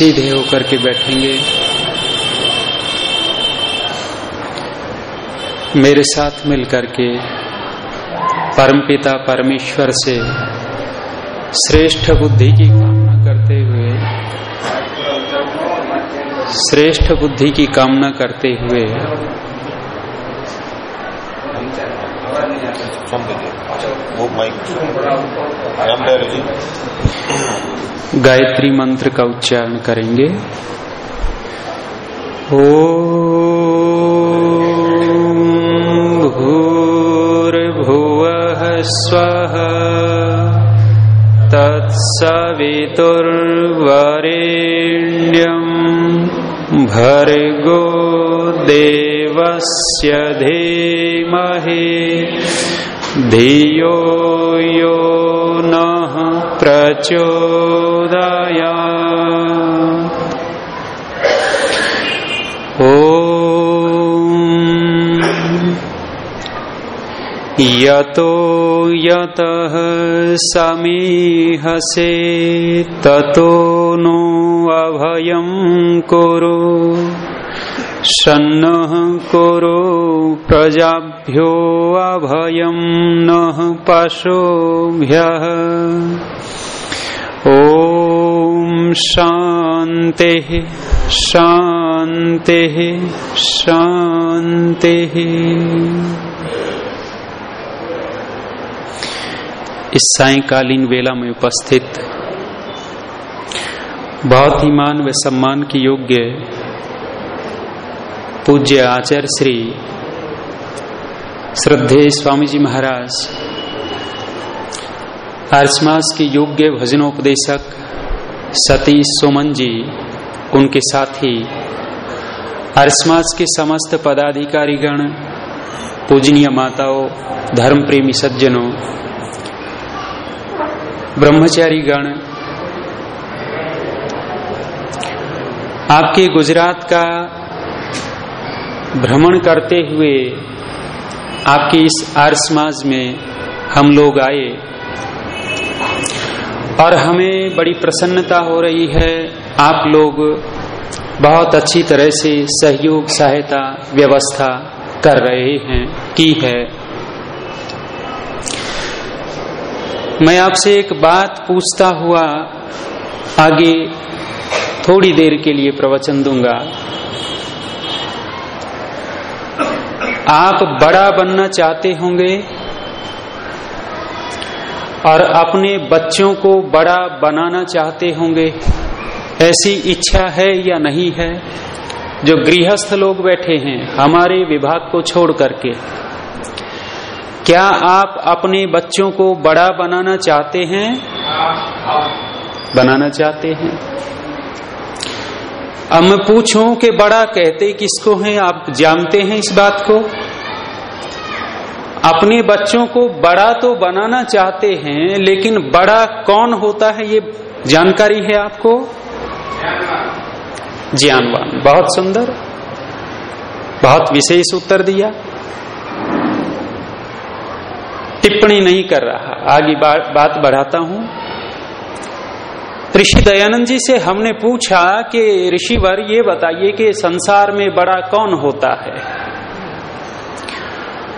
सीधे होकर के बैठेंगे। मेरे साथ मिलकर के परमपिता परमेश्वर से श्रेष्ठ बुद्धि की कामना करते हुए, श्रेष्ठ बुद्धि की कामना करते हुए वो माइक रामदयाल जी गायत्री मंत्र का उच्चारण करेंगे। ओ भूर्भुव स्व तत्सवितुर्वरेण्यम् भर्गो देवस्य धीमहि। धियो यो नः प्रचोदया यतो यतः समीहसे ततो नो अभयं कुरु। सन्नः कुरु प्रजाभ्यो अभयं नः पशुभ्यः। ॐ शान्तिः शान्तिः इस सायकालीन वेला में उपस्थित बहुत ही मान व सम्मान की योग्य पूज्य आचार्य श्री श्रद्धे स्वामी जी महाराज आर्समास के योग्य भजनोपदेशक सतीश सोमन जी, उनके साथी आर्समास के समस्त पदाधिकारीगण, पूजनीय माताओं धर्म प्रेमी सज्जनों ब्रह्मचारी गण आपके गुजरात का भ्रमण करते हुए आपके इस आर्य समाज में हम लोग आए। और हमें बड़ी प्रसन्नता हो रही है। आप लोग बहुत अच्छी तरह से सहयोग, सहायता, व्यवस्था कर रहे हैं, की है। मैं आपसे एक बात पूछता हुआ आगे थोड़ी देर के लिए प्रवचन दूँगा। आप बड़ा बनना चाहते होंगे और अपने बच्चों को बड़ा बनाना चाहते होंगे ऐसी इच्छा है या नहीं है? जो गृहस्थ लोग बैठे हैं हमारे विभाग को छोड़ करके क्या आप अपने बच्चों को बड़ा बनाना चाहते हैं? बनाना चाहते हैं। अब मैं पूछूँ कि बड़ा कहते किसको हैं? आप जानते हैं इस बात को? अपने बच्चों को बड़ा तो बनाना चाहते हैं, लेकिन बड़ा कौन होता है? ये जानकारी है आपको? ज्ञानवान। बहुत सुंदर। बहुत विशेष उत्तर दिया। टिप्पणी नहीं कर रहा। आगे बात बढ़ाता हूँ। ऋषि दयानंद जी से हमने पूछा कि ऋषिवर ये बताइए कि संसार में बड़ा कौन होता है?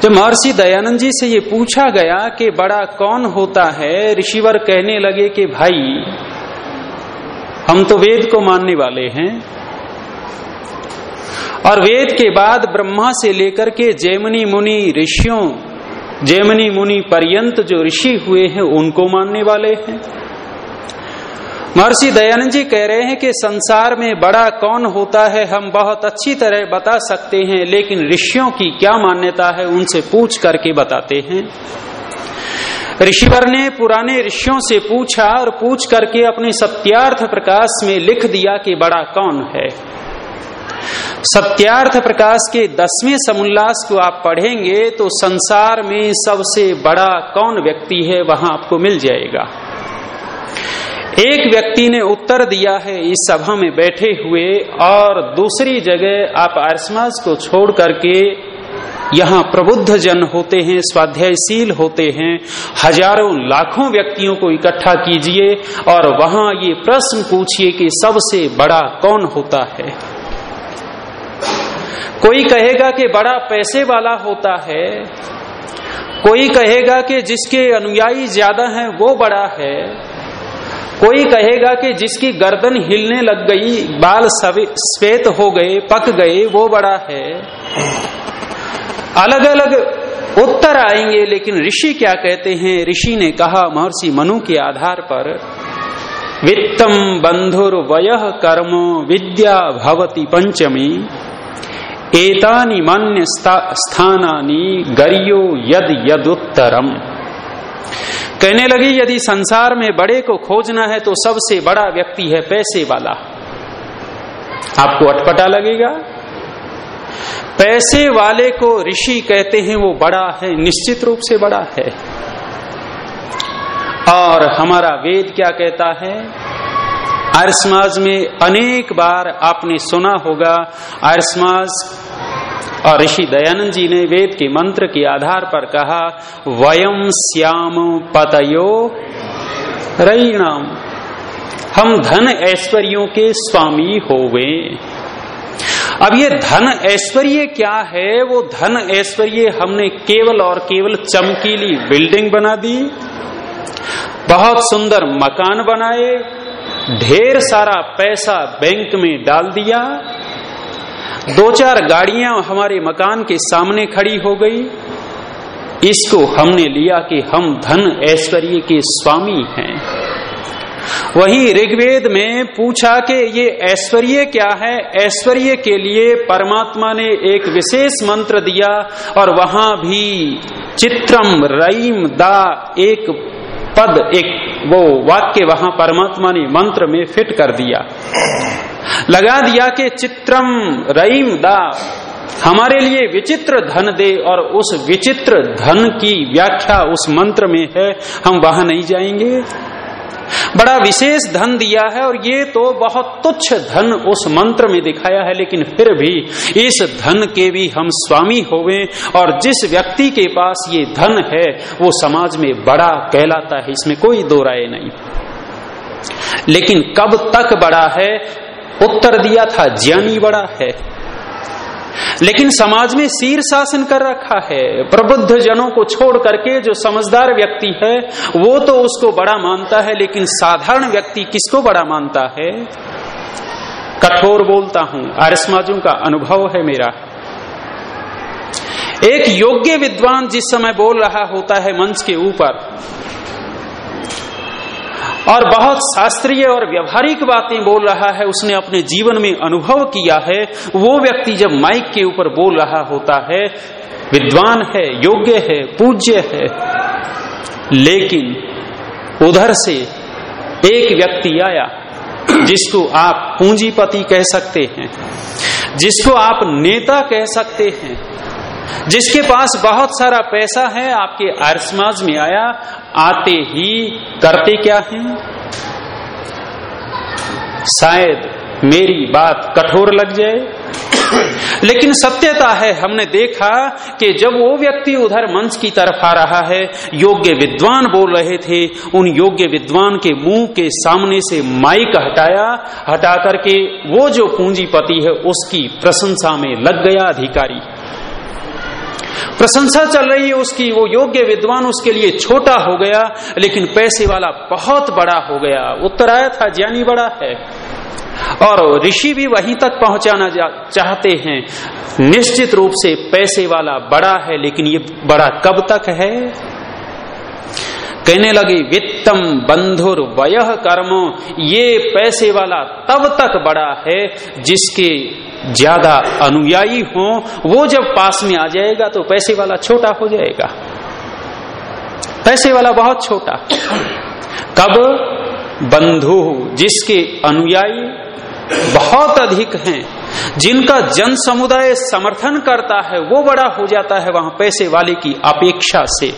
जब महर्षि दयानंद जी से ये पूछा गया कि बड़ा कौन होता है? ऋषिवर कहने लगे कि भाई, हम तो वेद को मानने वाले हैं। और वेद के बाद ब्रह्मा से लेकर के जैमनी मुनि ऋषियों, जैमनी मुनि पर्यंत जो ऋषि हुए हैं, उनको मानने वाले हैं। महर्षि दयानंद जी कह रहे हैं कि संसार में बड़ा कौन होता है, हम बहुत अच्छी तरह बता सकते हैं, लेकिन ऋषियों की क्या मान्यता है, उनसे पूछ करके बताते हैं। ऋषिवर ने पुराने ऋषियों से पूछा और पूछ करके अपने सत्यार्थ प्रकाश में लिख दिया कि बड़ा कौन है। सत्यार्थ प्रकाश के दसवें समुल्लास को आप पढ़ेंगे तो संसार में सबसे बड़ा कौन व्यक्ति है, वहाँ आपको मिल जाएगा। एक व्यक्ति ने उत्तर दिया है, इस सभा में बैठे हुए और दूसरी जगह आप आरसमास को छोड़ करके यहाँ प्रबुद्ध जन होते हैं, स्वाध्यायशील होते हैं, हज़ारों, लाखों व्यक्तियों को इकट्ठा कीजिए और वहाँ ये प्रश्न पूछिए कि सबसे बड़ा कौन होता है। कोई कहेगा कि बड़ा पैसे वाला होता है, कोई कहेगा कि जिसके अनुयायी ज़्यादा हैं वो बड़ा है कोई कहेगा कि जिसकी गर्दन हिलने लग गई, बाल श्वेत हो गए, पक गए, वो बड़ा है। अलग अलग उत्तर आएँगे, लेकिन ऋषि क्या कहते हैं? ऋषि ने कहा, महर्षि मनु के आधार पर, वित्तम बंधुर वय कर्म विद्या भवती पंचमी, एतानी मान्य स्थानानी गरियो यद यदुत्तरम। कहने लगी, यदि संसार में बड़े को खोजना है तो सबसे बड़ा व्यक्ति है पैसे वाला। आपको अटपटा लगेगा? पैसे वाले को ऋषि कहते हैं, वो बड़ा है, निश्चित रूप से बड़ा है। और हमारा वेद क्या कहता है? आर्य समाज में अनेक बार आपने सुना होगा आर्य समाज और ऋषि दयानंद जी ने वेद के मंत्र के आधार पर कहा वयम श्याम पतयो रईणाम हम धन ऐश्वर्यों के स्वामी होवे। अब ये धन ऐश्वर्य क्या है? वो धन ऐश्वर्य हमने केवल और केवल चमकीली बिल्डिंग बना दी, बहुत सुंदर मकान बनाए, ढेर सारा पैसा बैंक में डाल दिया दो चार गाड़ियाँ हमारे मकान के सामने खड़ी हो गई। इसको हमने लिया कि हम धन ऐश्वर्य के स्वामी हैं। वही ऋग्वेद में पूछा कि ये ऐश्वर्य क्या है? ऐश्वर्य के लिए परमात्मा ने एक विशेष मंत्र दिया और वहाँ भी चित्रम रईम दा एक पद एक वो वाक्य वहाँ परमात्मा ने मंत्र में फिट कर दिया। लगा दिया कि चित्रम रईम दा। हमारे लिए विचित्र धन दे और उस विचित्र धन की व्याख्या उस मंत्र में है, हम वहाँ नहीं जाएँगे। बड़ा विशेष धन दिया है और ये तो बहुत तुच्छ धन उस मंत्र में दिखाया है, लेकिन फिर भी इस धन के भी हम स्वामी होवे और जिस व्यक्ति के पास ये धन है, वो समाज में बड़ा कहलाता है, इसमें कोई दो राय नहीं। लेकिन कब तक बड़ा है उत्तर दिया था, ज्ञानी बड़ा है। लेकिन समाज में शीर शासन कर रखा है। प्रबुद्ध जनों को छोड़ करके जो समझदार व्यक्ति है, वो तो उसको बड़ा मानता है, लेकिन साधारण व्यक्ति किसको बड़ा मानता है? कठोर बोलता हूँ, आर्य समाजों का अनुभव है मेरा। एक योग्य विद्वान जिस समय बोल रहा होता है मंच के ऊपर और बहुत शास्त्रीय और व्यवहारिक बातें बोल रहा है, उसने अपने जीवन में अनुभव किया है, वो व्यक्ति जब माइक के ऊपर बोल रहा होता है, विद्वान है, योग्य है, पूज्य है, लेकिन उधर से एक व्यक्ति आया, जिसको आप पूंजीपति कह सकते हैं, जिसको आप नेता कह सकते हैं जिसके पास बहुत सारा पैसा है, आपके आर्य समाज में आया, आते ही करते क्या है? शायद मेरी बात कठोर लग जाए। लेकिन सत्यता है, हमने देखा कि जब वो व्यक्ति उधर मंच की तरफ़ आ रहा है, योग्य विद्वान बोल रहे थे, उन योग्य विद्वान के मुँह के सामने से माइक हटाया, हटा करके वो जो पूंजीपति है, उसकी प्रशंसा में लग गया अधिकारी। प्रशंसा चल रही है उसकी, वो योग्य विद्वान उसके लिए छोटा हो गया, लेकिन पैसे वाला बहुत बड़ा हो गया। उत्तर आया था, ज्ञानी बड़ा है। और ऋषि भी वहीं तक पहुंचाना चाहते हैं। निश्चित रूप से पैसे वाला बड़ा है, लेकिन ये बड़ा कब तक है? कहने लगे, वित्तम बंधुर वय कर्म, ये पैसे वाला तब तक बड़ा है जिसके ज़्यादा अनुयायी हो, वो जब पास में आ जाएगा तो पैसे वाला छोटा हो जाएगा। पैसे वाला बहुत छोटा। कब? बंधु, जिसके अनुयायी बहुत अधिक हैं, जिनका जन समुदाय समर्थन करता है, वो बड़ा हो जाता है वहाँ पैसे वाले की अपेक्षा से।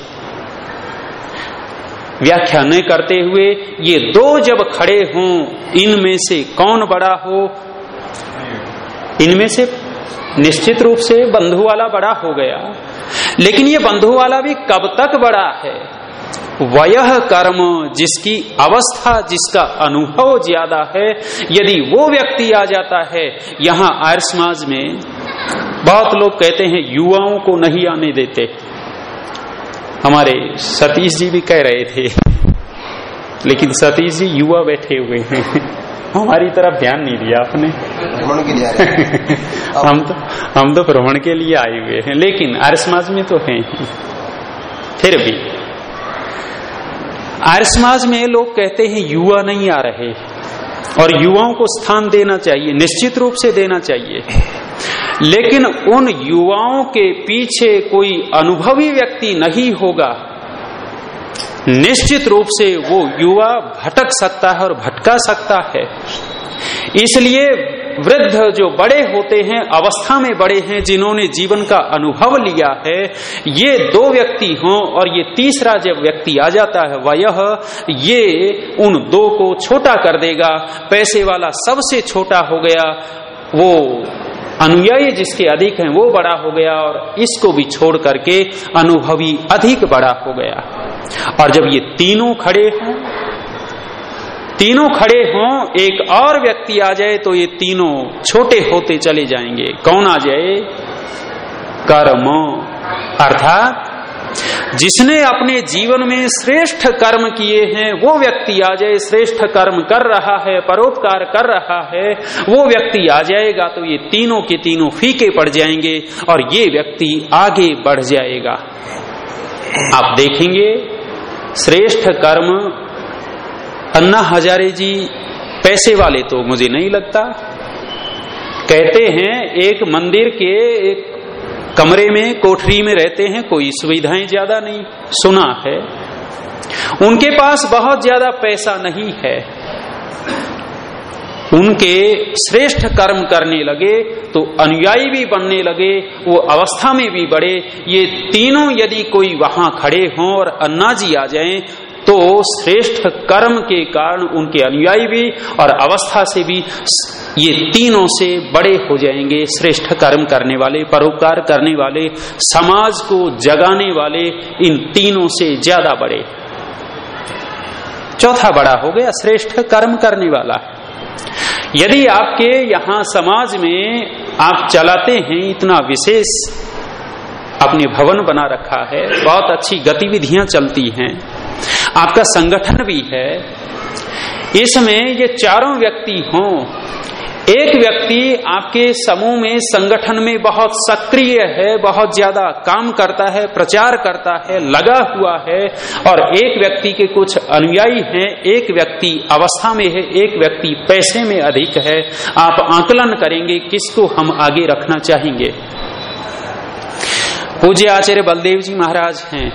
व्याख्या न करते हुए ये दो जब खड़े हों, इनमें से कौन बड़ा हो इनमें से निश्चित रूप से बंधु वाला बड़ा हो गया। लेकिन ये बंधु वाला भी कब तक बड़ा है? वय कर्म जिसकी अवस्था, जिसका अनुभव ज़्यादा है, यदि वो व्यक्ति आ जाता है, यहाँ आर्य समाज में बहुत लोग कहते हैं, युवाओं को नहीं आने देते। हमारे सतीश जी भी कह रहे थे, लेकिन सतीश जी युवा बैठे हुए हैं। हमारी तरफ़ ध्यान नहीं दिया आपने। भ्रमण के लिए। हम तो हम तो भ्रमण के लिए आए हुए हैं लेकिन आर्य समाज में तो हैं ही। फिर भी आर्य समाज में लोग कहते हैं युवा नहीं आ रहे। और युवाओं को स्थान देना चाहिए निश्चित रूप से देना चाहिए। लेकिन उन युवाओं के पीछे कोई अनुभवी व्यक्ति नहीं होगा। निश्चित रूप से वो युवा भटक सकता है और भटका सकता है। इसलिए वृद्ध जो बड़े होते हैं, अवस्था में बड़े हैं, जिन्होंने जीवन का अनुभव लिया है, ये दो व्यक्ति हों और ये तीसरा जब व्यक्ति आ जाता है, वह ये उन दो को छोटा कर देगा। पैसे वाला सबसे छोटा हो गया, वो अनुयायी जिसके अधिक हैं, वो बड़ा हो गया और इसको भी छोड़ करके अनुभवी अधिक बड़ा हो गया। और जब ये तीनों खड़े हों, तीनों खड़े हों, एक और व्यक्ति आ जाए तो ये तीनों छोटे होते चले जाएँगे। कौन आ जाए? कर्म। अर्थात, जिसने अपने जीवन में श्रेष्ठ कर्म किए हैं, वो व्यक्ति आ जाए, श्रेष्ठ कर्म कर रहा है, परोपकार कर रहा है, वो व्यक्ति आ जाएगा तो ये तीनों के तीनों फीके पड़ जाएँगे, और ये व्यक्ति आगे बढ़ जाएगा। आप देखेंगे श्रेष्ठ कर्म, अन्ना हजारे जी पैसे वाले तो मुझे नहीं लगता। कहते हैं, एक मंदिर के एक कमरे में, कोठरी में रहते हैं, कोई सुविधाएँ ज़्यादा नहीं, सुना है। उनके पास बहुत ज़्यादा पैसा नहीं है। उनके श्रेष्ठ कर्म करने लगे तो अनुयायी भी बनने लगे, वो अवस्था में भी बढ़े। ये तीनों यदि कोई वहाँ खड़े हों और अन्ना जी आ जाएँ तो श्रेष्ठ कर्म के कारण उनके अनुयायी भी और अवस्था से भी ये तीनों से बड़े हो जाएँगे। श्रेष्ठ कर्म करने वाले, परोपकार करने वाले, समाज को जगाने वाले, इन तीनों से ज़्यादा बड़े। चौथा बड़ा हो गया, श्रेष्ठ कर्म करने वाला। यदि आपके यहाँ समाज में आप चलाते हैं इतना विशेष अपने भवन बना रखा है, बहुत अच्छी गतिविधियाँ चलती हैं, आपका संगठन भी है, इसमें ये चारों व्यक्ति हों एक व्यक्ति आपके समूह में, संगठन में बहुत सक्रिय है, बहुत ज़्यादा काम करता है, प्रचार करता है, लगा हुआ है और एक व्यक्ति के कुछ अनुयायी हैं, एक व्यक्ति अवस्था में है, एक व्यक्ति पैसे में अधिक है, आप आकलन करेंगे, किसको हम आगे रखना चाहेंगे? पूज्य आचार्य बलदेव जी महाराज हैं।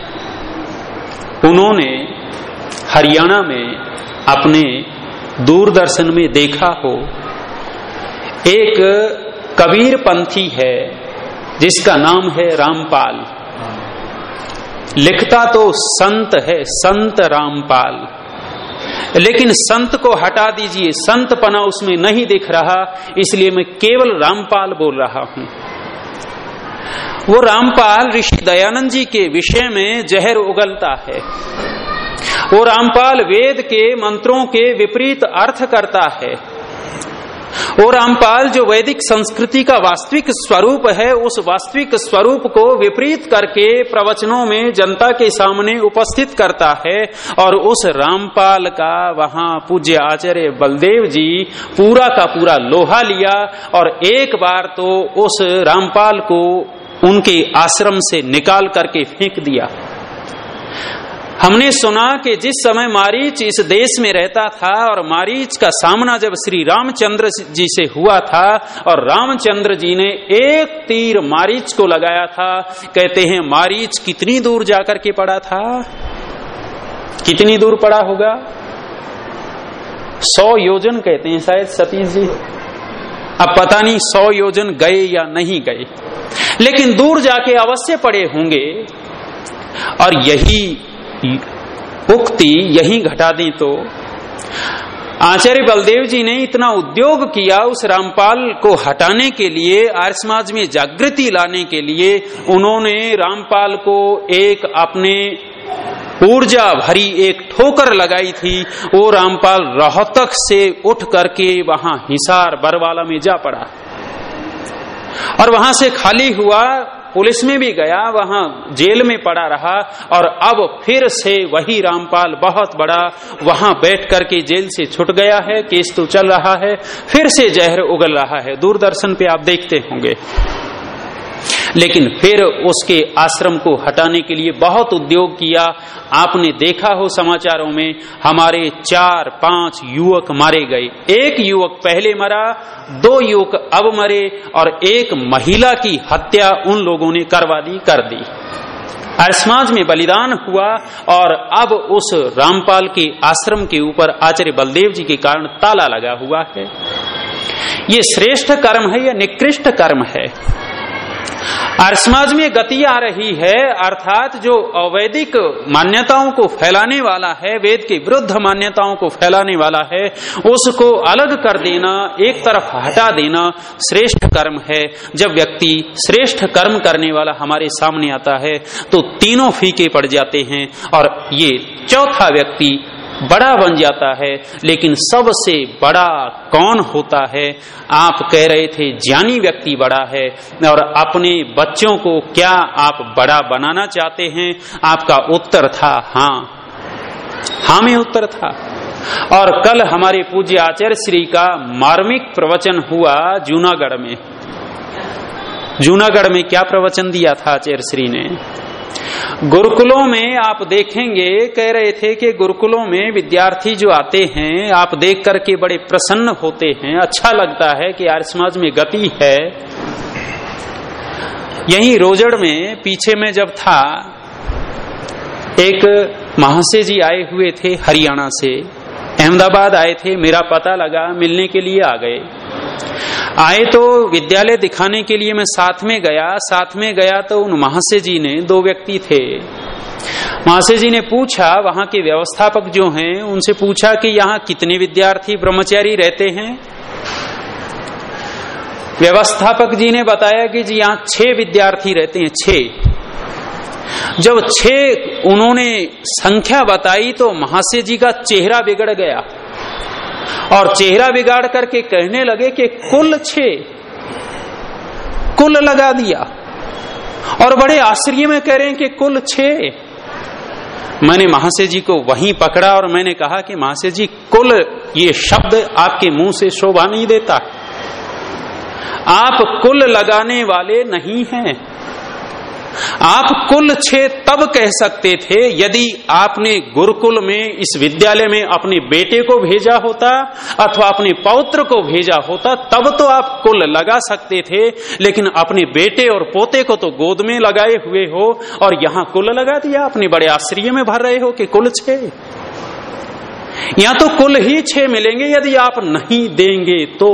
उन्होंने हरियाणा में अपने दूरदर्शन में देखा हो एक कबीर पंथी है, जिसका नाम है रामपाल। लिखता तो संत है, संत रामपाल। लेकिन संत को हटा दीजिए, संत पना उसमें नहीं दिख रहा, इसलिए मैं केवल रामपाल बोल रहा हूँ। वो रामपाल ऋषि दयानंद जी के विषय में जहर उगलता है। वो रामपाल वेद के मंत्रों के विपरीत अर्थ करता है। वो रामपाल जो वैदिक संस्कृति का वास्तविक स्वरूप है, उस वास्तविक स्वरूप को विपरीत करके प्रवचनों में जनता के सामने उपस्थित करता है। और उस रामपाल का वहाँ पूज्य आचार्य बलदेव जी पूरा का पूरा लोहा लिया और एक बार तो उस रामपाल को उनके आश्रम से निकाल करके फेंक दिया। हमने सुना कि जिस समय मारीच इस देश में रहता था और मारीच का सामना जब श्री रामचंद्र जी से हुआ था और रामचंद्र जी ने एक तीर मारीच को लगाया था, कहते हैं, मारीच कितनी दूर जाकर के पड़ा था? कितनी दूर पड़ा होगा? सौ योजन कहते हैं शायद सतीश जी। अब पता नहीं सौ योजन गए या नहीं गए। लेकिन दूर जाके अवश्य पड़े होंगे। और यही उक्ति यही घटा दी तो। आचार्य बलदेव जी ने इतना उद्योग किया उस रामपाल को हटाने के लिए, आर्य समाज में जागृति लाने के लिए, उन्होंने रामपाल को एक अपने ऊर्जा भरी एक ठोकर लगाई थी। वो रामपाल रोहतक से उठ करके वहाँ हिसार बरवाला में जा पड़ा। और वहाँ से खाली हुआ पुलिस में भी गया, वहाँ जेल में पड़ा रहा और अब फिर से वही रामपाल बहुत बड़ा वहाँ बैठ करके जेल से छुट गया है, केस तो चल रहा है, फिर से जहर उगल रहा है। दूरदर्शन पे आप देखते होंगे। लेकिन फिर उसके आश्रम को हटाने के लिए बहुत उद्योग किया। आपने देखा हो समाचारों में, हमारे चार पाँच युवक मारे गए। एक युवक पहले मरा, दो युवक अब मरे और एक महिला की हत्या उन लोगों ने करवा दी, कर दी। समाज में बलिदान हुआ और अब उस रामपाल के आश्रम के ऊपर आचार्य बलदेव जी के कारण ताला लगा हुआ है। ये श्रेष्ठ कर्म है या निकृष्ट कर्म है? और समाज में गति आ रही है, अर्थात जो अवैधिक मान्यताओं को फैलाने वाला है, वेद के विरुद्ध मान्यताओं को फैलाने वाला है, उसको अलग कर देना, एक तरफ़ हटा देना श्रेष्ठ कर्म है। जब व्यक्ति श्रेष्ठ कर्म करने वाला हमारे सामने आता है तो तीनों फीके पड़ जाते हैं और ये चौथा व्यक्ति बड़ा बन जाता है, लेकिन सबसे बड़ा कौन होता है? आप कह रहे थे, ज्ञानी व्यक्ति बड़ा है, और अपने बच्चों को क्या आप बड़ा बनाना चाहते हैं? आपका उत्तर था हाँ। हाँ में उत्तर था। और कल हमारे पूज्य आचार्य श्री का मार्मिक प्रवचन हुआ जूनागढ़ में। जूनागढ़ में क्या प्रवचन दिया था आचार्य श्री ने? गुरुकुलों में आप देखेंगे, कह रहे थे कि गुरुकुलों में विद्यार्थी जो आते हैं, आप देख करके बड़े प्रसन्न होते हैं। अच्छा लगता है कि आर्य समाज में गति है। यही रोजड़ में, पीछे में जब था, एक महाशय जी आए हुए थे हरियाणा से। अहमदाबाद आए थे, मेरा पता लगा, मिलने के लिए आ गए। आए तो विद्यालय दिखाने के लिए मैं साथ में गया। साथ में गया तो उन महाशय जी ने, दो व्यक्ति थे। महाशय जी ने पूछा, वहाँ के व्यवस्थापक जो हैं, उनसे पूछा कि यहाँ कितने विद्यार्थी ब्रह्मचारी रहते हैं? व्यवस्थापक जी ने बताया कि जी यहाँ छह विद्यार्थी रहते हैं, छह। जब छह उन्होंने संख्या बताई तो महाशय जी का चेहरा बिगड़ गया। और चेहरा बिगाड़ करके कहने लगे कि कुल छे। कुल लगा दिया। और बड़े आश्चर्य में कह रहे हैं कि कुल छे। मैंने महाशय जी को वहीं पकड़ा और मैंने कहा कि महाशय जी कुल ये शब्द आपके मुँह से शोभा नहीं देता। आप कुल लगाने वाले नहीं हैं। आप कुल छे तब कह सकते थे, यदि आपने गुरुकुल में, इस विद्यालय में अपने बेटे को भेजा होता, अथवा अपने पौत्र को भेजा होता, तब तो आप कुल लगा सकते थे, लेकिन अपने बेटे और पोते को तो गोद में लगाए हुए हो, और यहाँ कुल लगा दिया अपने बड़े आश्चर्य में भर रहे हो कि कुल छे या तो कुल ही छह मिलेंगे, यदि आप नहीं देंगे तो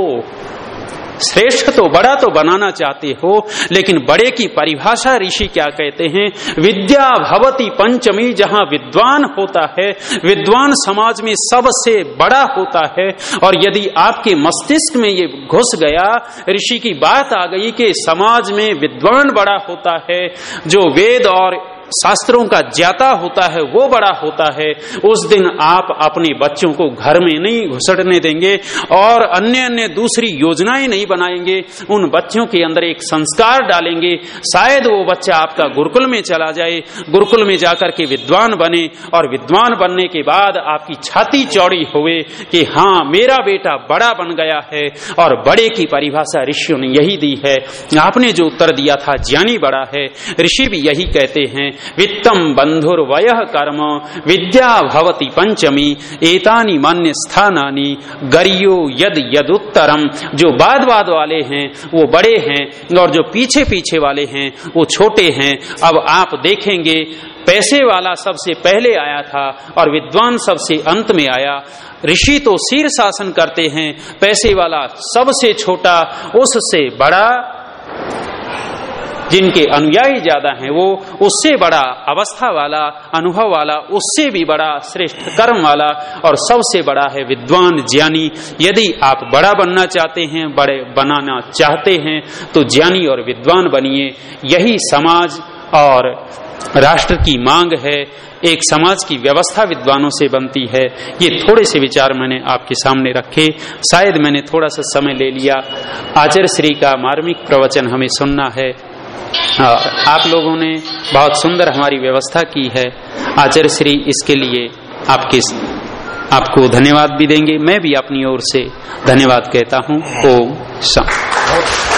श्रेष्ठ तो बड़ा तो बनाना चाहते हो, लेकिन बड़े की परिभाषा ऋषि क्या कहते हैं? विद्या भवती पंचमी जहाँ विद्वान होता है, विद्वान समाज में सबसे बड़ा होता है। और यदि आपके मस्तिष्क में ये घुस गया, ऋषि की बात आ गई कि समाज में विद्वान बड़ा होता है, जो वेद और शास्त्रों का ज्ञाता होता है, वो बड़ा होता है। उस दिन आप अपने बच्चों को घर में नहीं घुसड़ने देंगे और अन्य अन्य दूसरी योजनाएँ नहीं बनाएँगे। उन बच्चों के अंदर एक संस्कार डालेंगे। शायद वो बच्चा आपका गुरुकुल में चला जाए, गुरुकुल में जाकर के विद्वान बने और विद्वान बनने के बाद आपकी छाती चौड़ी हुए कि हाँ मेरा बेटा बड़ा बन गया है और बड़े की परिभाषा ऋषियों ने यही दी है। आपने जो उत्तर दिया था, ज्ञानी बड़ा है। ऋषि भी यही कहते हैं वित्तम बंधुर वय कर्म, विद्या भवती पंचमी एतानी मान्य स्थानानी गरियो यद यदुत्तरम जो बाद बाद वाले हैं, वो बड़े हैं, और जो पीछे पीछे वाले हैं, वो छोटे हैं। अब आप देखेंगे, पैसे वाला सबसे पहले आया था, और विद्वान सबसे अंत में आया। ऋषि तो सिर शासन करते हैं, पैसे वाला सबसे छोटा, उससे बड़ा जिनके अनुयायी ज़्यादा हैं, वो उससे बड़ा अवस्था वाला, अनुभव वाला, उससे भी बड़ा श्रेष्ठ कर्म वाला और सबसे बड़ा है विद्वान ज्ञानी। यदि आप बड़ा बनना चाहते हैं, बड़े बनाना चाहते हैं तो ज्ञानी और विद्वान बनिए। यही समाज और राष्ट्र की मांग है। एक समाज की व्यवस्था विद्वानों से बनती है। ये थोड़े से विचार मैंने आपके सामने रखे। शायद मैंने थोड़ा सा समय ले लिया। आचार्य श्री का मार्मिक प्रवचन हमें सुनना है। आप लोगों ने बहुत सुंदर हमारी व्यवस्था की है। आचार्य श्री, इसके लिए आपके आपको धन्यवाद भी देंगे। मैं भी अपनी ओर से धन्यवाद कहता हूँ। ओम शांति